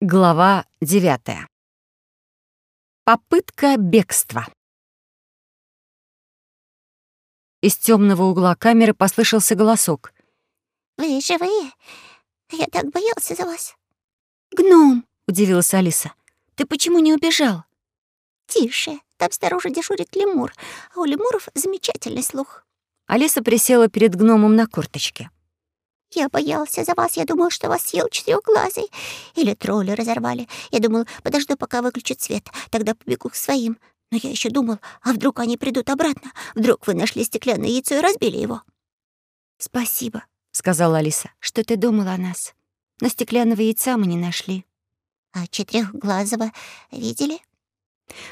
Глава девятая. Попытка бегства. Из темного угла камеры послышался голосок. «Вы живые? Я так боялся за вас». «Гном!» — удивилась Алиса. «Ты почему не убежал?» «Тише, там снаружи дежурит лемур, а у лемуров замечательный слух». Алиса присела перед гномом на корточке. Я боялся за вас. Я думал, что вас съел четырехглазый. Или тролли разорвали. Я думал, подожду, пока выключат свет. Тогда побегу к своим. Но я еще думал, а вдруг они придут обратно? Вдруг вы нашли стеклянное яйцо и разбили его? «Спасибо», — сказала Алиса, — «что ты думала о нас. Но стеклянного яйца мы не нашли». «А четырехглазого видели?»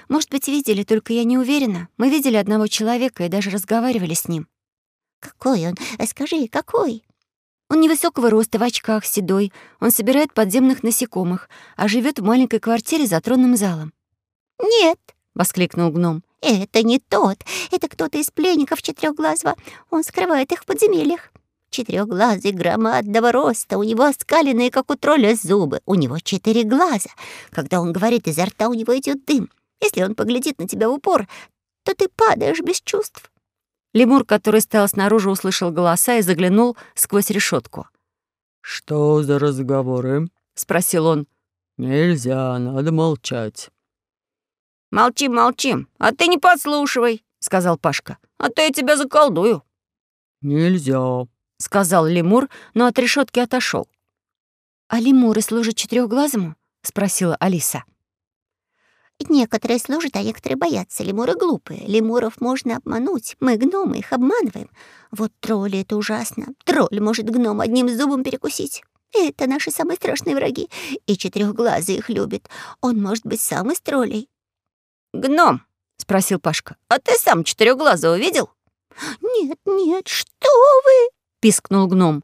«Может быть, видели, только я не уверена. Мы видели одного человека и даже разговаривали с ним». «Какой он? Скажи, какой?» Он невысокого роста, в очках, седой. Он собирает подземных насекомых, а живет в маленькой квартире за тронным залом. «Нет!» — воскликнул гном. «Это не тот. Это кто-то из пленников четырехглазого. Он скрывает их в подземельях. Четырехглазый громадного роста, у него оскаленные, как у тролля, зубы. У него четыре глаза. Когда он говорит, изо рта у него идет дым. Если он поглядит на тебя в упор, то ты падаешь без чувств. Лемур, который стоял снаружи, услышал голоса и заглянул сквозь решетку. «Что за разговоры?» — спросил он. «Нельзя, надо молчать». «Молчим, молчим, а ты не подслушивай», — сказал Пашка. «А то я тебя заколдую». «Нельзя», — сказал лемур, но от решетки отошел. «А лемуры служат четырехглазому?» — спросила Алиса. Некоторые служат, а некоторые боятся. Лемуры глупые. Лемуров можно обмануть. Мы, гномы, их обманываем. Вот тролли — это ужасно. Тролль может гном одним зубом перекусить. Это наши самые страшные враги. И четырехглазый их любит. Он может быть сам из троллей. «Гном?» — спросил Пашка. «А ты сам четырехглазого видел?» «Нет, нет, что вы!» — пискнул гном.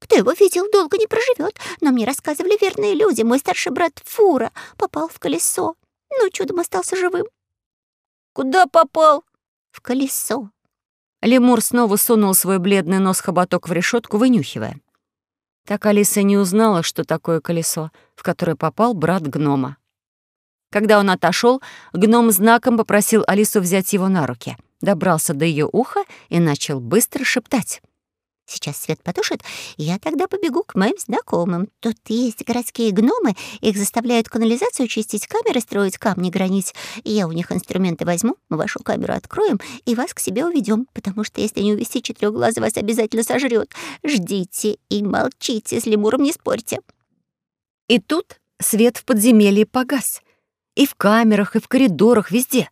«Кто его видел, долго не проживет. Но мне рассказывали верные люди. Мой старший брат Фура попал в колесо но чудом остался живым. Куда попал? В колесо. Лемур снова сунул свой бледный нос хоботок в решетку, вынюхивая. Так Алиса не узнала, что такое колесо, в которое попал брат гнома. Когда он отошел, гном знаком попросил Алису взять его на руки, добрался до ее уха и начал быстро шептать. Сейчас свет потушит, я тогда побегу к моим знакомым. Тут есть городские гномы, их заставляют канализацию чистить, камеры строить, камни гранить. Я у них инструменты возьму, мы вашу камеру откроем и вас к себе уведем, потому что если не увести четырёхглазый, вас обязательно сожрет. Ждите и молчите, с лемуром не спорьте». И тут свет в подземелье погас. И в камерах, и в коридорах, везде.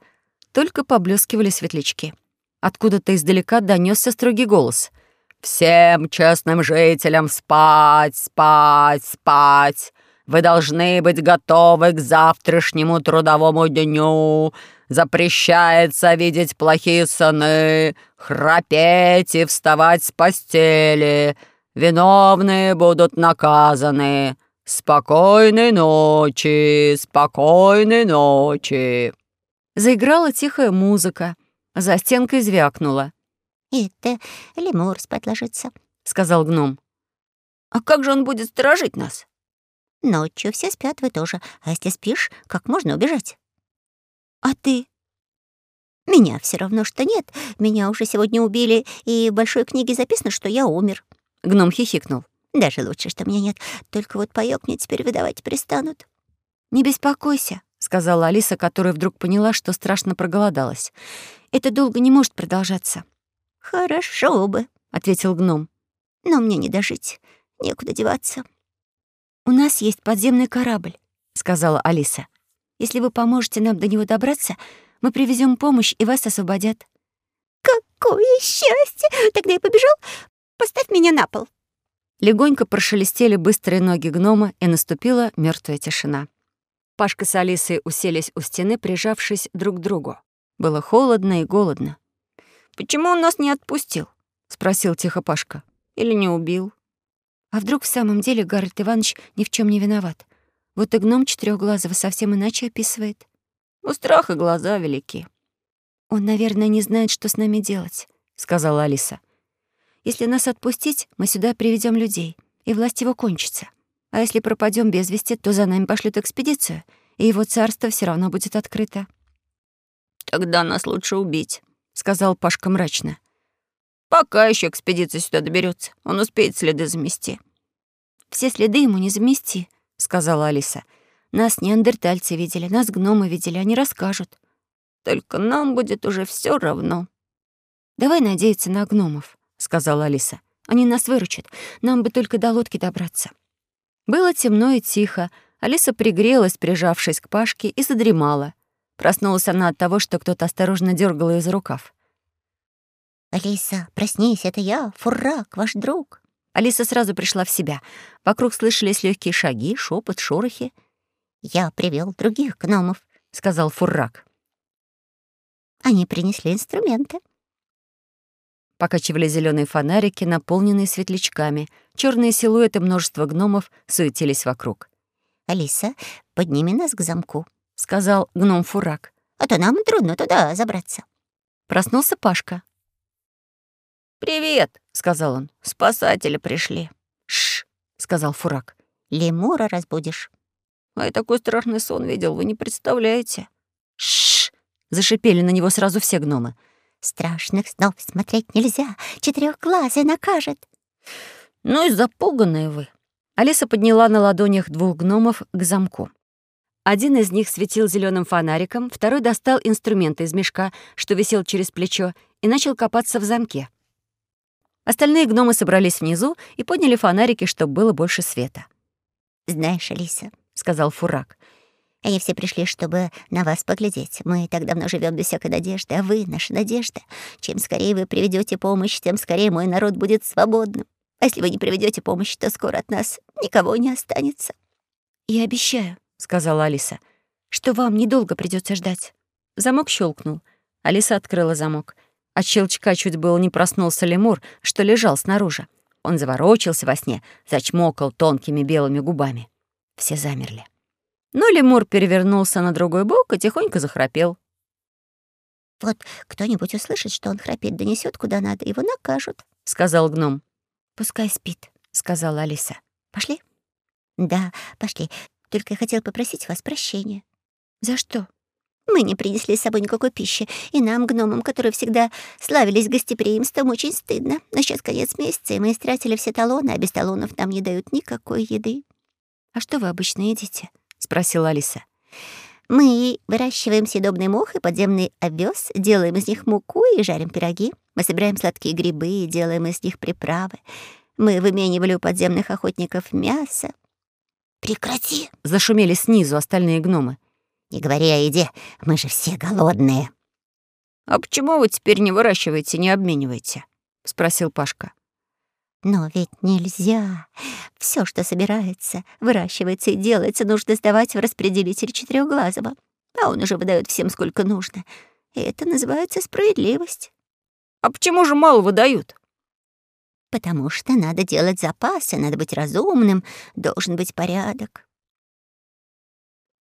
Только поблескивали светлячки. Откуда-то издалека донесся строгий голос — Всем честным жителям спать, спать, спать. Вы должны быть готовы к завтрашнему трудовому дню. Запрещается видеть плохие сны, храпеть и вставать с постели. Виновные будут наказаны. Спокойной ночи, спокойной ночи. Заиграла тихая музыка. За стенкой звякнула. «Это лемур спать ложится», — сказал гном. «А как же он будет сторожить нас?» «Ночью все спят, вы тоже. А если спишь, как можно убежать?» «А ты?» «Меня все равно, что нет. Меня уже сегодня убили, и в большой книге записано, что я умер». Гном хихикнул. «Даже лучше, что меня нет. Только вот паёк мне теперь выдавать перестанут». «Не беспокойся», — сказала Алиса, которая вдруг поняла, что страшно проголодалась. «Это долго не может продолжаться». «Хорошо бы», — ответил гном. «Но мне не дожить, некуда деваться». «У нас есть подземный корабль», — сказала Алиса. «Если вы поможете нам до него добраться, мы привезем помощь, и вас освободят». «Какое счастье! Тогда я побежал. Поставь меня на пол». Легонько прошелестели быстрые ноги гнома, и наступила мертвая тишина. Пашка с Алисой уселись у стены, прижавшись друг к другу. Было холодно и голодно. «Почему он нас не отпустил?» — спросил тихо Пашка. «Или не убил?» А вдруг в самом деле Гарольд Иванович ни в чем не виноват? Вот и гном четырёхглазого совсем иначе описывает. У страха глаза велики. «Он, наверное, не знает, что с нами делать», — сказала Алиса. «Если нас отпустить, мы сюда приведем людей, и власть его кончится. А если пропадем без вести, то за нами пошлют экспедицию, и его царство все равно будет открыто. Тогда нас лучше убить, сказал Пашка мрачно. Пока еще экспедиция сюда доберется, он успеет следы замести. Все следы ему не замести, сказала Алиса. Нас неандертальцы видели, нас гномы видели, они расскажут. Только нам будет уже все равно. Давай надеяться на гномов, сказала Алиса. Они нас выручат. Нам бы только до лодки добраться. Было темно и тихо. Алиса пригрелась, прижавшись к Пашке, и задремала. Проснулась она от того, что кто-то осторожно дергал ее за рукав. «Алиса, проснись, это я, Фуррак, ваш друг». Алиса сразу пришла в себя. Вокруг слышались легкие шаги, шепот, шорохи. «Я привел других гномов», — сказал Фуррак. «Они принесли инструменты». Покачивали зеленые фонарики, наполненные светлячками. Черные силуэты множества гномов суетились вокруг. «Алиса, подними нас к замку», — сказал гном Фурак. «А то нам трудно туда забраться». Проснулся Пашка. «Привет», — сказал он. «Спасатели пришли». «Шш», — сказал Фурак. «Лемура разбудишь». «А я такой страшный сон видел, вы не представляете». «Шш», — зашипели на него сразу все гномы. «Страшных снов смотреть нельзя, четырехглазый накажет». «Ну и запуганные вы». Алиса подняла на ладонях двух гномов к замку. Один из них светил зеленым фонариком, второй достал инструменты из мешка, что висел через плечо, и начал копаться в замке. Остальные гномы собрались внизу и подняли фонарики, чтобы было больше света. «Знаешь, Алиса», — сказал Фурак, «они все пришли, чтобы на вас поглядеть. Мы так давно живем без всякой надежды, а вы — наша надежда. Чем скорее вы приведете помощь, тем скорее мой народ будет свободным. А если вы не приведете помощь, то скоро от нас никого не останется». «Я обещаю», — сказала Алиса, «что вам недолго придется ждать». Замок щелкнул. Алиса открыла замок — от щелчка чуть было не проснулся лемур, что лежал снаружи. Он заворочился во сне, зачмокал тонкими белыми губами. Все замерли. Но лемур перевернулся на другой бок и тихонько захрапел. «Вот кто-нибудь услышит, что он храпит, донесет куда надо, его накажут», — сказал гном. «Пускай спит», — сказала Алиса. «Пошли?» «Да, пошли. Только я хотел попросить вас прощения». «За что?» Мы не принесли с собой никакой пищи, и нам, гномам, которые всегда славились гостеприимством, очень стыдно. Но сейчас конец месяца, и мы истратили все талоны, а без талонов нам не дают никакой еды». «А что вы обычно едите?» — спросила Алиса. «Мы выращиваем съедобный мох и подземный овес, делаем из них муку и жарим пироги. Мы собираем сладкие грибы и делаем из них приправы. Мы выменивали у подземных охотников мясо». «Прекрати!» — зашумели снизу остальные гномы. Не говори о еде, мы же все голодные». «А почему вы теперь не выращиваете, не обмениваете?» — спросил Пашка. «Но ведь нельзя. Все, что собирается, выращивается и делается, нужно сдавать в распределитель четырехглазого, а он уже выдает всем сколько нужно. И это называется справедливость». «А почему же мало выдают?» «Потому что надо делать запасы, надо быть разумным, должен быть порядок».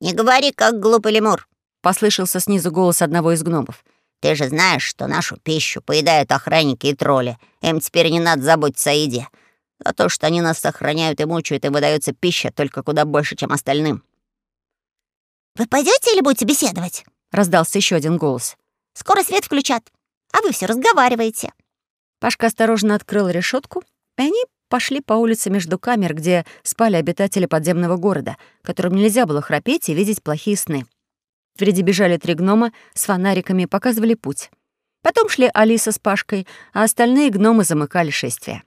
«Не говори, как глупый лемур», — послышался снизу голос одного из гномов. «Ты же знаешь, что нашу пищу поедают охранники и тролли. Им теперь не надо заботиться о еде. За то, что они нас сохраняют и мучают, им выдается пища только куда больше, чем остальным». «Вы пойдете или будете беседовать?» — раздался еще один голос. «Скоро свет включат, а вы все разговариваете». Пашка осторожно открыл решетку, и они пошли по улице между камер, где спали обитатели подземного города, которым нельзя было храпеть и видеть плохие сны. Впереди бежали три гнома с фонариками, показывали путь. Потом шли Алиса с Пашкой, а остальные гномы замыкали шествие.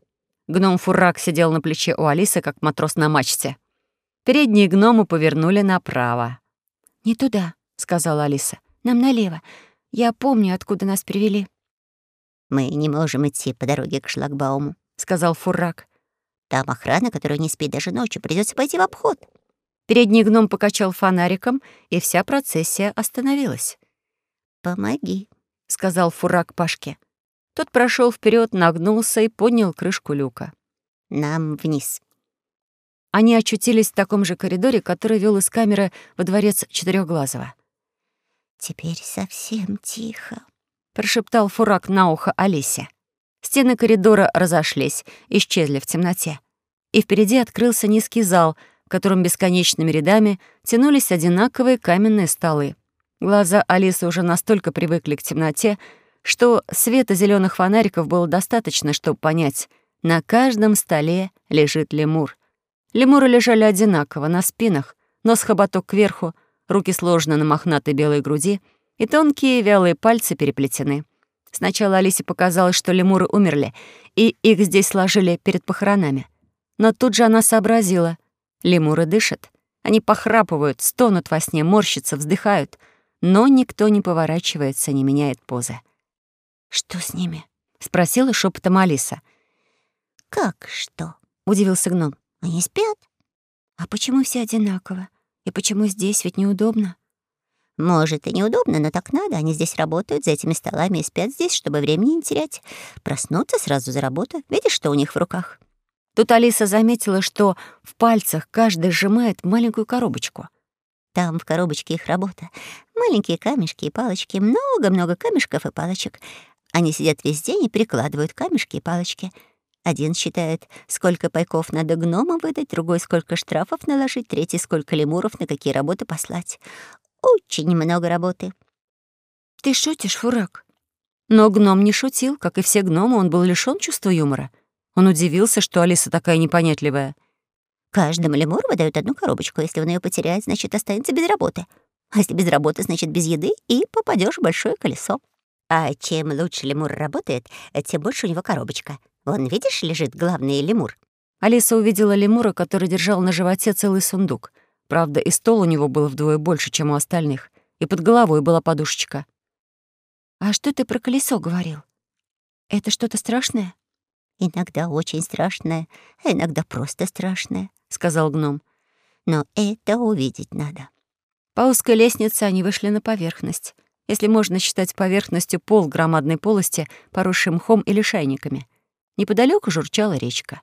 Гном Фурак сидел на плече у Алисы, как матрос на мачте. Передние гномы повернули направо. «Не туда», — сказала Алиса. «Нам налево. Я помню, откуда нас привели». «Мы не можем идти по дороге к шлагбауму», — сказал Фурак. Там охрана, которая не спит даже ночью, придется пойти в обход. Передний гном покачал фонариком, и вся процессия остановилась. «Помоги», — сказал фурак Пашке. Тот прошел вперед, нагнулся и поднял крышку люка. «Нам вниз». Они очутились в таком же коридоре, который вел из камеры во дворец Четырехглазого. «Теперь совсем тихо», — прошептал фурак на ухо Алисе. Стены коридора разошлись, исчезли в темноте. и впереди открылся низкий зал, в котором бесконечными рядами тянулись одинаковые каменные столы. Глаза Алисы уже настолько привыкли к темноте, что света зеленых фонариков было достаточно, чтобы понять, на каждом столе лежит лемур. Лемуры лежали одинаково, на спинах, нос хоботок кверху, руки сложены на мохнатой белой груди, и тонкие вялые пальцы переплетены. Сначала Алисе показалось, что лемуры умерли, и их здесь сложили перед похоронами. Но тут же она сообразила. Лемуры дышат. Они похрапывают, стонут во сне, морщатся, вздыхают. Но никто не поворачивается, не меняет позы. «Что с ними?» — спросила шепотом Алиса. «Как что?» — удивился гном. «Они спят?» «А почему все одинаково? И почему здесь ведь неудобно?» «Может, и неудобно, но так надо. Они здесь работают, за этими столами и спят здесь, чтобы времени не терять. Проснуться сразу за работу. Видишь, что у них в руках?» Тут Алиса заметила, что в пальцах каждый сжимает маленькую коробочку. Там в коробочке их работа. Маленькие камешки и палочки, много-много камешков и палочек. Они сидят весь день и прикладывают камешки и палочки. Один считает, сколько пайков надо гномам выдать, другой — сколько штрафов наложить, третий — сколько лемуров на какие работы послать. Очень много работы. «Ты шутишь, Фурак?» Но гном не шутил, как и все гномы, он был лишён чувства юмора. Он удивился, что Алиса такая непонятливая. Каждому лемуру выдают одну коробочку. Если он ее потеряет, значит, останется без работы. А если без работы, значит, без еды, и попадешь в большое колесо. А чем лучше лемур работает, тем больше у него коробочка. Вон, видишь, лежит главный лемур. Алиса увидела лемура, который держал на животе целый сундук. Правда, и стол у него был вдвое больше, чем у остальных. И под головой была подушечка. «А что ты про колесо говорил? Это что-то страшное?» «Иногда очень страшное, а иногда просто страшное», — сказал гном. «Но это увидеть надо». По узкой лестнице они вышли на поверхность если можно считать поверхностью пол громадной полости, поросшей мхом или шайниками. Неподалеку журчала речка.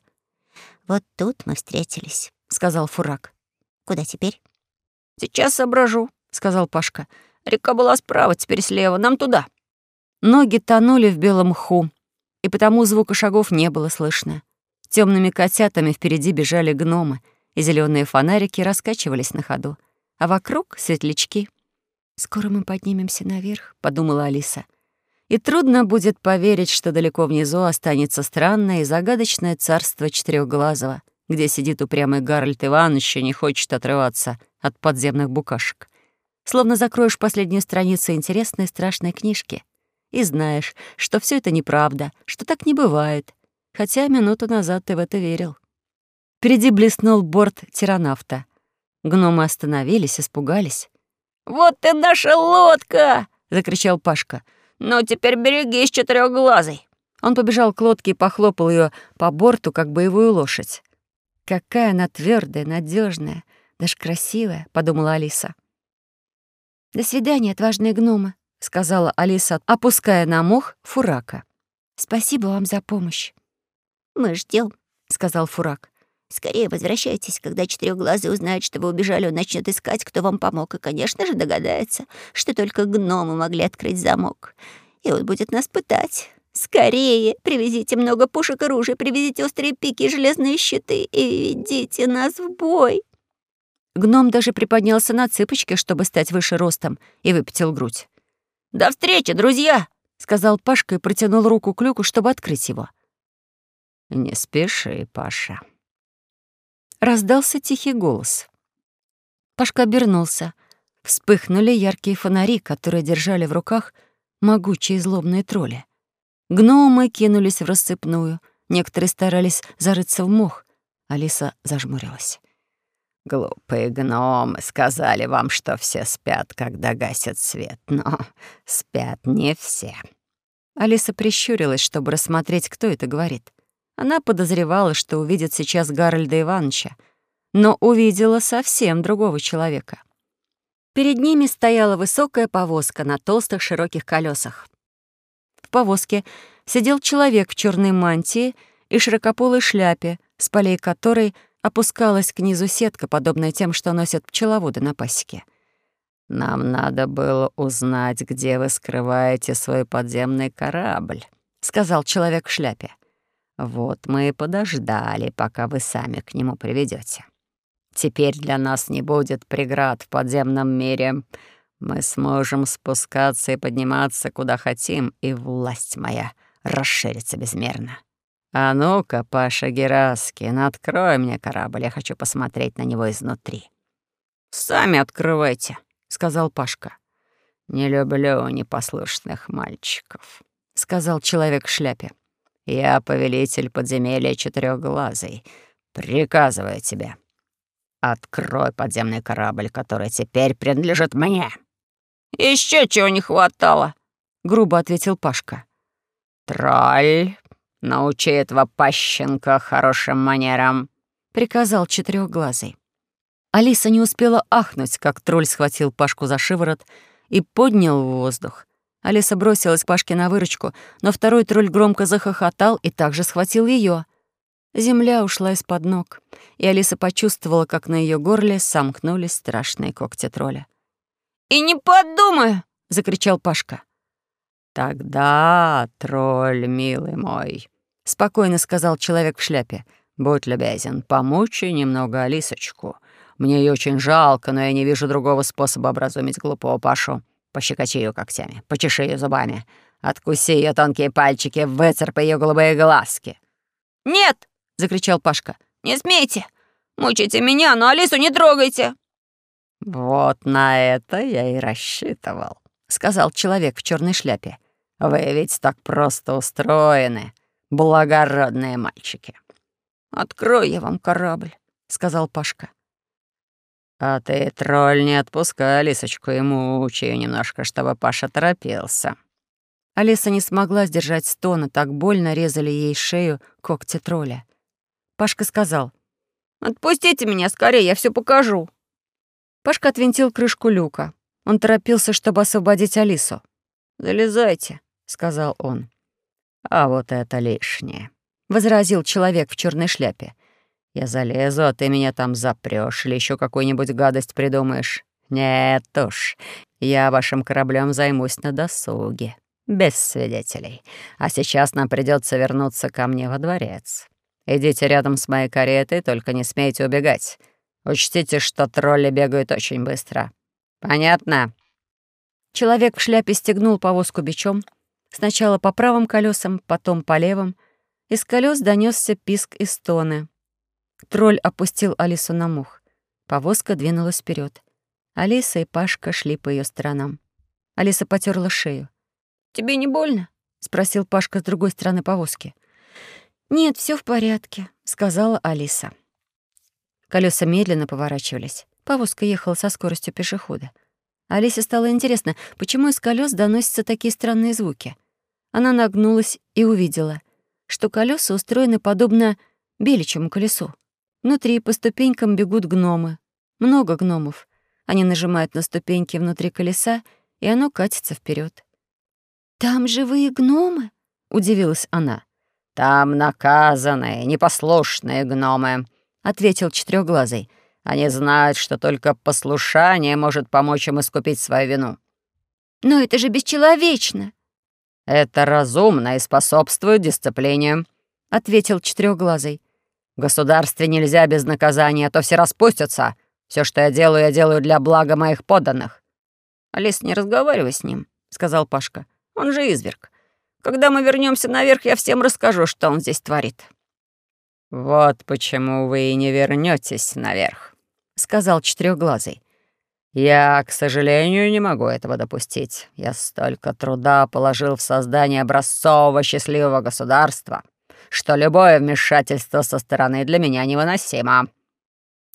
«Вот тут мы встретились», — сказал Фурак. «Куда теперь?» «Сейчас соображу», — сказал Пашка. «Река была справа, теперь слева. Нам туда». Ноги тонули в белом мху, и потому звука шагов не было слышно. Темными котятами впереди бежали гномы, и зеленые фонарики раскачивались на ходу, а вокруг — светлячки. «Скоро мы поднимемся наверх», — подумала Алиса. «И трудно будет поверить, что далеко внизу останется странное и загадочное царство Четырёхглазого, где сидит упрямый Гарольд Иванович и не хочет отрываться от подземных букашек. Словно закроешь последнюю страницу интересной страшной книжки и знаешь, что все это неправда, что так не бывает, хотя минуту назад ты в это верил». Впереди блеснул борт тиранавта. Гномы остановились, испугались. «Вот ты наша лодка!» — закричал Пашка. «Ну, теперь берегись, четырехглазый!» Он побежал к лодке и похлопал ее по борту, как боевую лошадь. «Какая она твердая, надежная, даже красивая», — подумала Алиса. «До свидания, отважные гномы», — сказала Алиса, опуская на мох фурака. «Спасибо вам за помощь». «Мы ждем, сказал фурак. Скорее возвращайтесь, когда четырехглазый узнает, что вы убежали, он начнет искать, кто вам помог, и, конечно же, догадается, что только гномы могли открыть замок. И он будет нас пытать. Скорее, привезите много пушек и ружей, привезите острые пики и железные щиты и ведите нас в бой. Гном даже приподнялся на цыпочки, чтобы стать выше ростом, и выпятил грудь. «До встречи, друзья!» — сказал Пашка и протянул руку к люку, чтобы открыть его. «Не спеши, Паша», Раздался тихий голос. Пашка обернулся. Вспыхнули яркие фонари, которые держали в руках могучие злобные тролли. Гномы кинулись в рассыпную. Некоторые старались зарыться в мох. Алиса зажмурилась. «Глупые гномы сказали вам, что все спят, когда гасят свет, но спят не все». Алиса прищурилась, чтобы рассмотреть, кто это говорит. Она подозревала, что увидит сейчас Гарольда Ивановича, но увидела совсем другого человека. Перед ними стояла высокая повозка на толстых широких колесах. Повозке сидел человек в черной мантии и широкополой шляпе, с полей которой опускалась к низу сетка, подобная тем, что носят пчеловоды на пасеке. «Нам надо было узнать, где вы скрываете свой подземный корабль», — сказал человек в шляпе. Вот мы и подождали, пока вы сами к нему приведете. Теперь для нас не будет преград в подземном мире. Мы сможем спускаться и подниматься куда хотим, и власть моя расширится безмерно. А ну-ка, Паша Гераскин, открой мне корабль, я хочу посмотреть на него изнутри. «Сами открывайте», — сказал Пашка. «Не люблю непослушных мальчиков», — сказал человек в шляпе. «Я повелитель подземелья четырехглазый. Приказываю тебе. Открой подземный корабль, который теперь принадлежит мне». Еще чего не хватало», — грубо ответил Пашка. «Тролль, научи этого пащенка хорошим манерам», — приказал четырехглазый. Алиса не успела ахнуть, как тролль схватил Пашку за шиворот и поднял в воздух. Алиса бросилась к Пашке на выручку, но второй тролль громко захохотал и также схватил ее. Земля ушла из-под ног, и Алиса почувствовала, как на ее горле сомкнулись страшные когти тролля. «И не подумаю!» — закричал Пашка. «Тогда, тролль, милый мой», — спокойно сказал человек в шляпе, «будь любезен, помучай немного Алисочку. Мне ее очень жалко, но я не вижу другого способа образумить глупого Пашу. Пощекочи ее когтями, почеши ее зубами, откуси ее тонкие пальчики, выцарпай ее голубые глазки». «Нет!» — закричал Пашка. «Не смейте! Мучайте меня, но Алису не трогайте!» «Вот на это я и рассчитывал», — сказал человек в черной шляпе. «Вы ведь так просто устроены, благородные мальчики». «Открой я вам корабль», — сказал Пашка. «А ты, тролль, не отпускай Алисочку и мучай ее немножко, чтобы Паша торопился». Алиса не смогла сдержать стона, так больно резали ей шею когти тролля. Пашка сказал, «Отпустите меня скорее, я все покажу». Пашка отвинтил крышку люка. Он торопился, чтобы освободить Алису. «Залезайте», — сказал он. «А вот это лишнее», — возразил человек в черной шляпе. Я залезу, а ты меня там запрёшь или еще какую-нибудь гадость придумаешь. Нет уж, я вашим кораблем займусь на досуге, без свидетелей. А сейчас нам придется вернуться ко мне во дворец. Идите рядом с моей каретой, только не смейте убегать. Учтите, что тролли бегают очень быстро. Понятно?» Человек в шляпе стегнул повозку бичом, сначала по правым колесам, потом по левым. Из колес донесся писк и стоны. Тролль опустил Алису на мух. Повозка двинулась вперед. Алиса и Пашка шли по ее сторонам. Алиса потерла шею. «Тебе не больно?» — спросил Пашка с другой стороны повозки. «Нет, все в порядке», — сказала Алиса. Колеса медленно поворачивались. Повозка ехала со скоростью пешехода. Алисе стало интересно, почему из колес доносятся такие странные звуки. Она нагнулась и увидела, что колеса устроены подобно беличьему колесу. Внутри по ступенькам бегут гномы. Много гномов. Они нажимают на ступеньки внутри колеса, и оно катится вперед. «Там живые гномы?» — удивилась она. «Там наказанные, непослушные гномы», — ответил четырехглазый. «Они знают, что только послушание может помочь им искупить свою вину». «Но это же бесчеловечно!» «Это разумно и способствует дисциплине», — ответил четырехглазый. В государстве нельзя без наказания, а то все распустятся. Все, что я делаю, я делаю для блага моих подданных». «Алис, не разговаривай с ним», — сказал Пашка. «Он же изверг. Когда мы вернемся наверх, я всем расскажу, что он здесь творит». «Вот почему вы и не вернетесь наверх», — сказал четырехглазый. «Я, к сожалению, не могу этого допустить. Я столько труда положил в создание образцового счастливого государства» что любое вмешательство со стороны для меня невыносимо».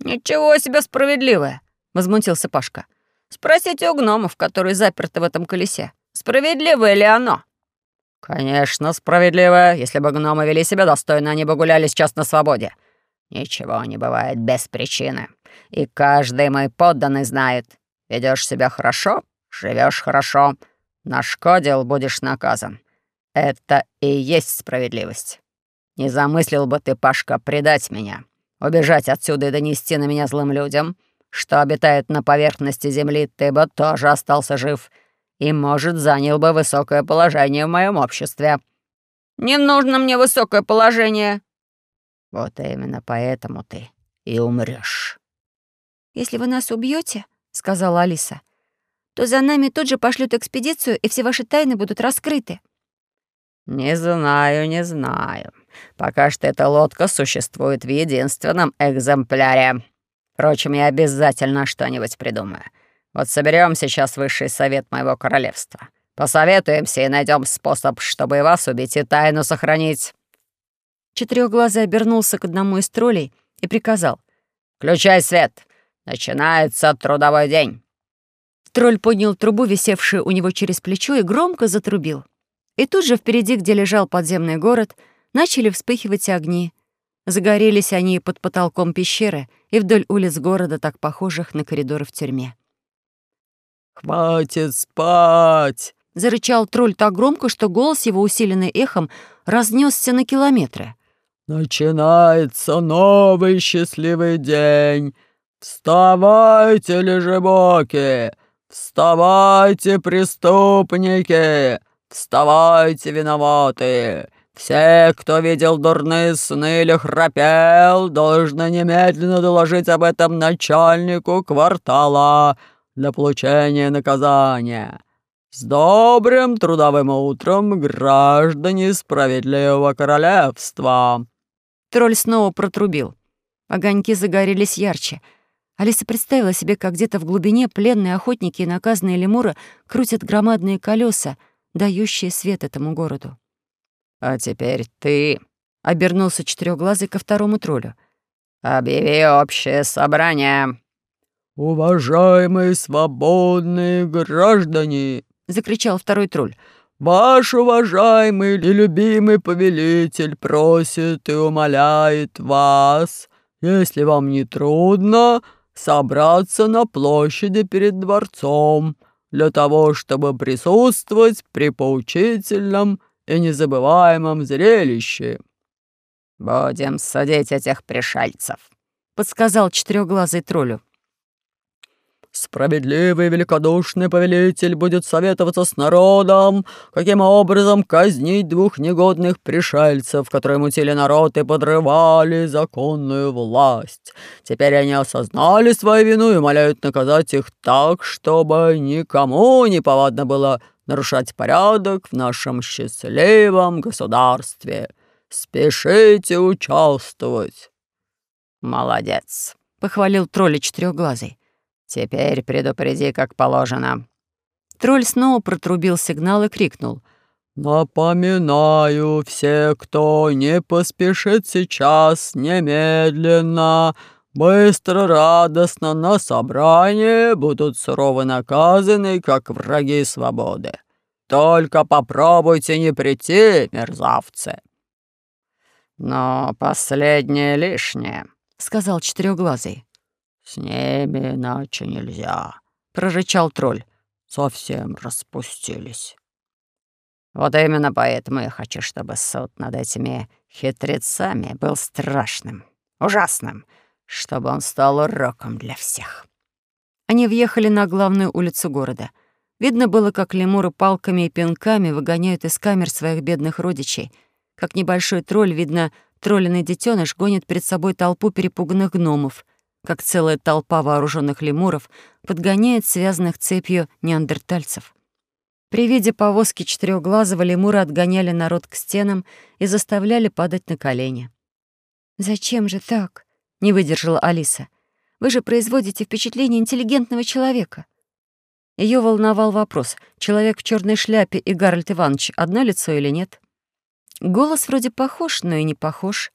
«Ничего себе справедливое!» — возмутился Пашка. «Спросите у гномов, которые заперты в этом колесе, справедливое ли оно?» «Конечно, справедливое. Если бы гномы вели себя достойно, они бы гуляли сейчас на свободе. Ничего не бывает без причины. И каждый мой подданный знает. Ведешь себя хорошо, живешь хорошо. Нашкодил, будешь наказан. Это и есть справедливость. Не замыслил бы ты, Пашка, предать меня, убежать отсюда и донести на меня злым людям, что обитает на поверхности земли, ты бы тоже остался жив и, может, занял бы высокое положение в моем обществе». Не нужно мне высокое положение». «Вот именно поэтому ты и умрешь. «Если вы нас убьете, сказала Алиса, то за нами тут же пошлют экспедицию, и все ваши тайны будут раскрыты». «Не знаю, не знаю. Пока что эта лодка существует в единственном экземпляре. Впрочем, я обязательно что-нибудь придумаю. Вот соберем сейчас высший совет моего королевства. Посоветуемся и найдем способ, чтобы и вас убить, и тайну сохранить». Четырехглазый обернулся к одному из троллей и приказал. «Включай свет. Начинается трудовой день». Тролль поднял трубу, висевшую у него через плечо, и громко затрубил. И тут же впереди, где лежал подземный город, начали вспыхивать огни. Загорелись они под потолком пещеры и вдоль улиц города, так похожих на коридоры в тюрьме. «Хватит спать!» — зарычал тролль так громко, что голос его, усиленный эхом, разнесся на километры. «Начинается новый счастливый день! Вставайте, лежебоки! Вставайте, преступники! Вставайте, виноватые! Все, кто видел дурные сны или храпел, должны немедленно доложить об этом начальнику квартала для получения наказания. С добрым трудовым утром, граждане справедливого королевства!» Тролль снова протрубил. Огоньки загорелись ярче. Алиса представила себе, как где-то в глубине пленные охотники и наказанные лемуры крутят громадные колеса, дающие свет этому городу. «А теперь ты...» — обернулся четырехглазый ко второму троллю. «Объяви общее собрание». «Уважаемые свободные граждане!» — закричал второй тролль. Ваш уважаемый и любимый повелитель просит и умоляет вас, если вам не трудно, собраться на площади перед дворцом для того, чтобы присутствовать при поучительном и незабываемом зрелище». «Будем садить этих пришельцев», — подсказал четырехглазый троллю. Справедливый великодушный повелитель будет советоваться с народом, каким образом казнить двух негодных пришельцев, которые мутили народ и подрывали законную власть. Теперь они осознали свою вину и моляют наказать их так, чтобы никому не повадно было нарушать порядок в нашем счастливом государстве. Спешите участвовать. Молодец, похвалил тролли четырехглазый. «Теперь предупреди, как положено». Тролль снова протрубил сигнал и крикнул. «Напоминаю, все, кто не поспешит сейчас, немедленно, быстро, радостно на собрание, будут сурово наказаны, как враги свободы. Только попробуйте не прийти, мерзавцы». «Но последнее лишнее», — сказал четырехглазый. «С ними иначе нельзя», — прорычал тролль. «Совсем распустились». «Вот именно поэтому я хочу, чтобы суд над этими хитрецами был страшным, ужасным, чтобы он стал уроком для всех». Они въехали на главную улицу города. Видно было, как лемуры палками и пинками выгоняют из камер своих бедных родичей, как небольшой тролль, видно, тролленый детеныш гонит перед собой толпу перепуганных гномов, как целая толпа вооруженных лемуров подгоняет связанных цепью неандертальцев. При виде повозки четырехглазого лемуры отгоняли народ к стенам и заставляли падать на колени. «Зачем же так?» — не выдержала Алиса. «Вы же производите впечатление интеллигентного человека». Ее волновал вопрос, человек в черной шляпе и Гарольд Иванович одно лицо или нет. Голос вроде похож, но и не похож.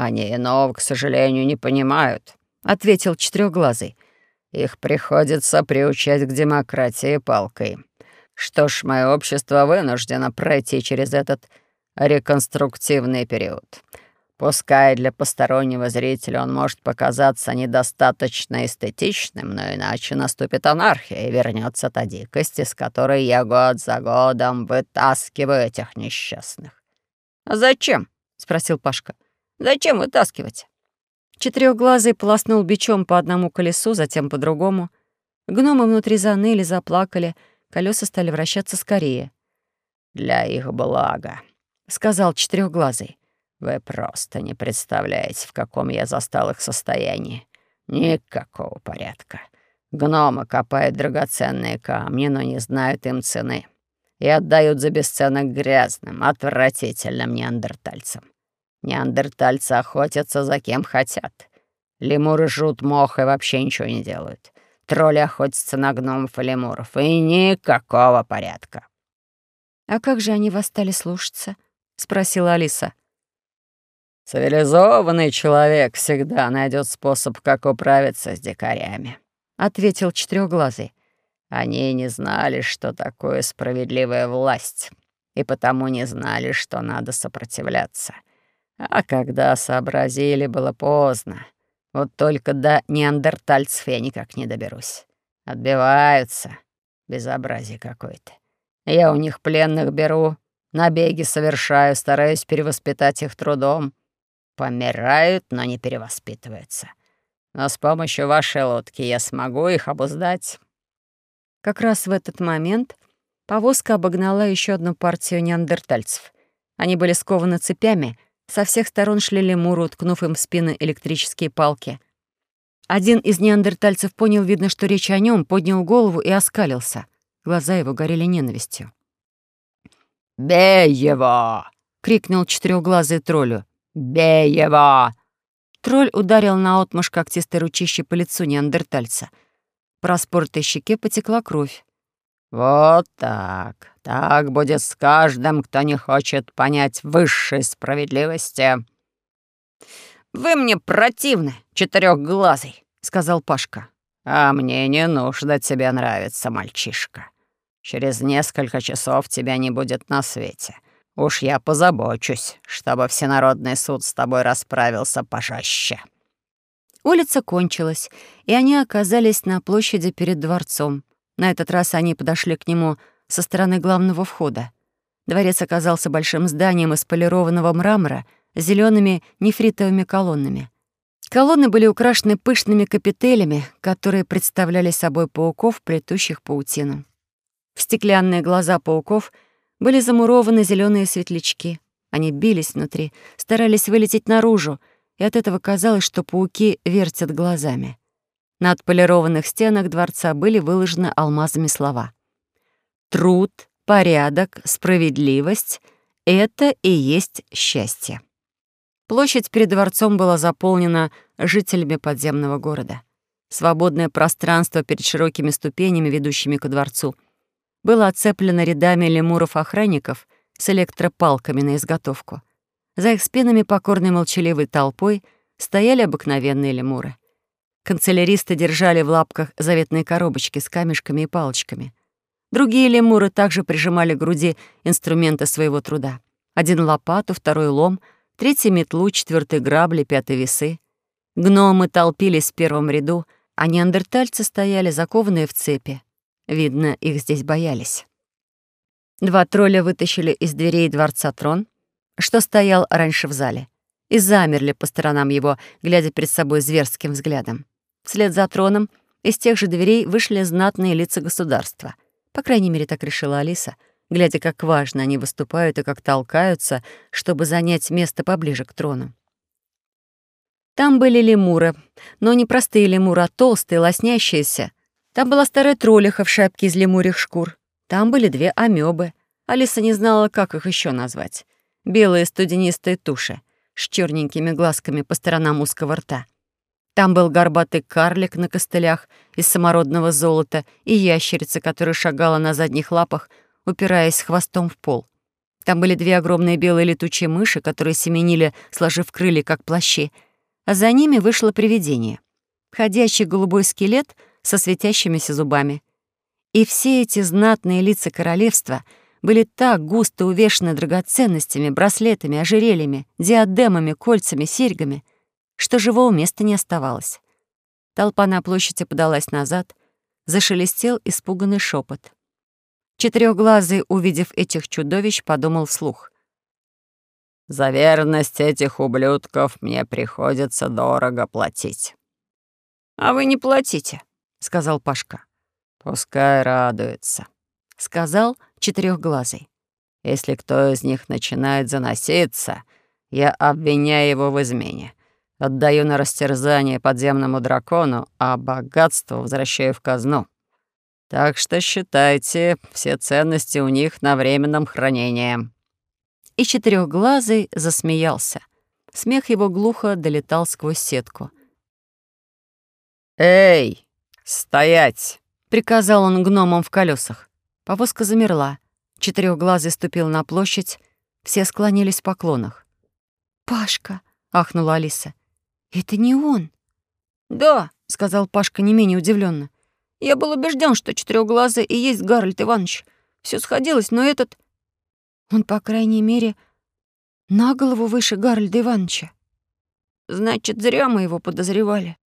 «Они иного, к сожалению, не понимают», — ответил четырехглазый. «Их приходится приучать к демократии палкой. Что ж, мое общество вынуждено пройти через этот реконструктивный период. Пускай для постороннего зрителя он может показаться недостаточно эстетичным, но иначе наступит анархия и вернется та дикость, из которой я год за годом вытаскиваю этих несчастных». «А зачем?» — спросил Пашка. Зачем вытаскивать?» Четырехглазый полоснул бичом по одному колесу, затем по другому. Гномы внутри заныли, заплакали, колеса стали вращаться скорее. для их блага», — сказал четырехглазый. «Вы просто не представляете, в каком я застал их состоянии. Никакого порядка. Гномы копают драгоценные камни, но не знают им цены. И отдают за бесценок грязным, отвратительным неандертальцам. Неандертальцы охотятся за кем хотят. Лемуры жрут мох и вообще ничего не делают. Тролли охотятся на гномов и лемуров, и никакого порядка. «А как же они вас стали слушаться?» — спросила Алиса. «Цивилизованный человек всегда найдет способ, как управиться с дикарями», — ответил четырехглазый. «Они не знали, что такое справедливая власть, и потому не знали, что надо сопротивляться. А когда сообразили, было поздно. Вот только до неандертальцев я никак не доберусь. Отбиваются. Безобразие какое-то. Я у них пленных беру, набеги совершаю, стараюсь перевоспитать их трудом. Помирают, но не перевоспитываются. Но с помощью вашей лодки я смогу их обуздать». Как раз в этот момент повозка обогнала еще одну партию неандертальцев. Они были скованы цепями, со всех сторон шли лемуры, уткнув им в спины электрические палки. Один из неандертальцев понял, видно, что речь о нем, поднял голову и оскалился. Глаза его горели ненавистью. «Бей его!» — крикнул четырехглазый троллю. «Бей его!» Тролль ударил наотмашь когтистой ручищей по лицу неандертальца. По распортой щеке потекла кровь. «Вот так. Так будет с каждым, кто не хочет понять высшей справедливости». «Вы мне противны, четырехглазый», — сказал Пашка. «А мне не нужно тебе нравиться, мальчишка. Через несколько часов тебя не будет на свете. Уж я позабочусь, чтобы всенародный суд с тобой расправился пожаще». Улица кончилась, и они оказались на площади перед дворцом. На этот раз они подошли к нему со стороны главного входа. Дворец оказался большим зданием из полированного мрамора с зелёными нефритовыми колоннами. Колонны были украшены пышными капителями, которые представляли собой пауков, плетущих паутину. В стеклянные глаза пауков были замурованы зеленые светлячки. Они бились внутри, старались вылететь наружу, и от этого казалось, что пауки вертят глазами. На отполированных стенах дворца были выложены алмазами слова. «Труд, порядок, справедливость — это и есть счастье». Площадь перед дворцом была заполнена жителями подземного города. Свободное пространство перед широкими ступенями, ведущими ко дворцу, было оцеплено рядами лемуров-охранников с электропалками на изготовку. За их спинами покорной молчаливой толпой стояли обыкновенные лемуры. Канцеляристы держали в лапках заветные коробочки с камешками и палочками. Другие лемуры также прижимали к груди инструменты своего труда. Один — лопату, второй — лом — третий — метлу, четвертый — грабли, пятый — весы. Гномы толпились в первом ряду, а неандертальцы стояли закованные в цепи. Видно, их здесь боялись. Два тролля вытащили из дверей дворца трон, что стоял раньше в зале, и замерли по сторонам его, глядя перед собой зверским взглядом. Вслед за троном из тех же дверей вышли знатные лица государства. По крайней мере, так решила Алиса — глядя, как важно они выступают и как толкаются, чтобы занять место поближе к трону. Там были лемуры, но не простые лемуры, а толстые, лоснящиеся. Там была старая троллиха в шапке из лемурих шкур. Там были две амебы. Алиса не знала, как их еще назвать. Белые студенистые туши с черненькими глазками по сторонам узкого рта. Там был горбатый карлик на костылях из самородного золота и ящерица, которая шагала на задних лапах, упираясь хвостом в пол. Там были две огромные белые летучие мыши, которые семенили, сложив крылья, как плащи, а за ними вышло привидение. Ходящий голубой скелет со светящимися зубами. И все эти знатные лица королевства были так густо увешаны драгоценностями, браслетами, ожерельями, диадемами, кольцами, серьгами, что живого места не оставалось. Толпа на площади подалась назад, зашелестел испуганный шепот. Четырехглазый, увидев этих чудовищ, подумал вслух. «За верность этих ублюдков мне приходится дорого платить». «А вы не платите», — сказал Пашка. «Пускай радуется», — сказал четырехглазый. Если кто из них начинает заноситься, я обвиняю его в измене. Отдаю на растерзание подземному дракону, а богатство возвращаю в казну. Так что считайте, все ценности у них на временном хранении». И четырехглазый засмеялся. Смех его глухо долетал сквозь сетку. «Эй, стоять!» — приказал он гномам в колесах. Повозка замерла. Четырехглазый ступил на площадь. Все склонились в поклонах. «Пашка!» — ахнула Алиса. «Это не он!» «Да», — сказал Пашка не менее удивленно. «Я был убежден, что четырехглазый и есть Гарольд Иванович. Все сходилось, но этот...» «Он, по крайней мере, на голову выше Гарольда Ивановича». «Значит, зря мы его подозревали».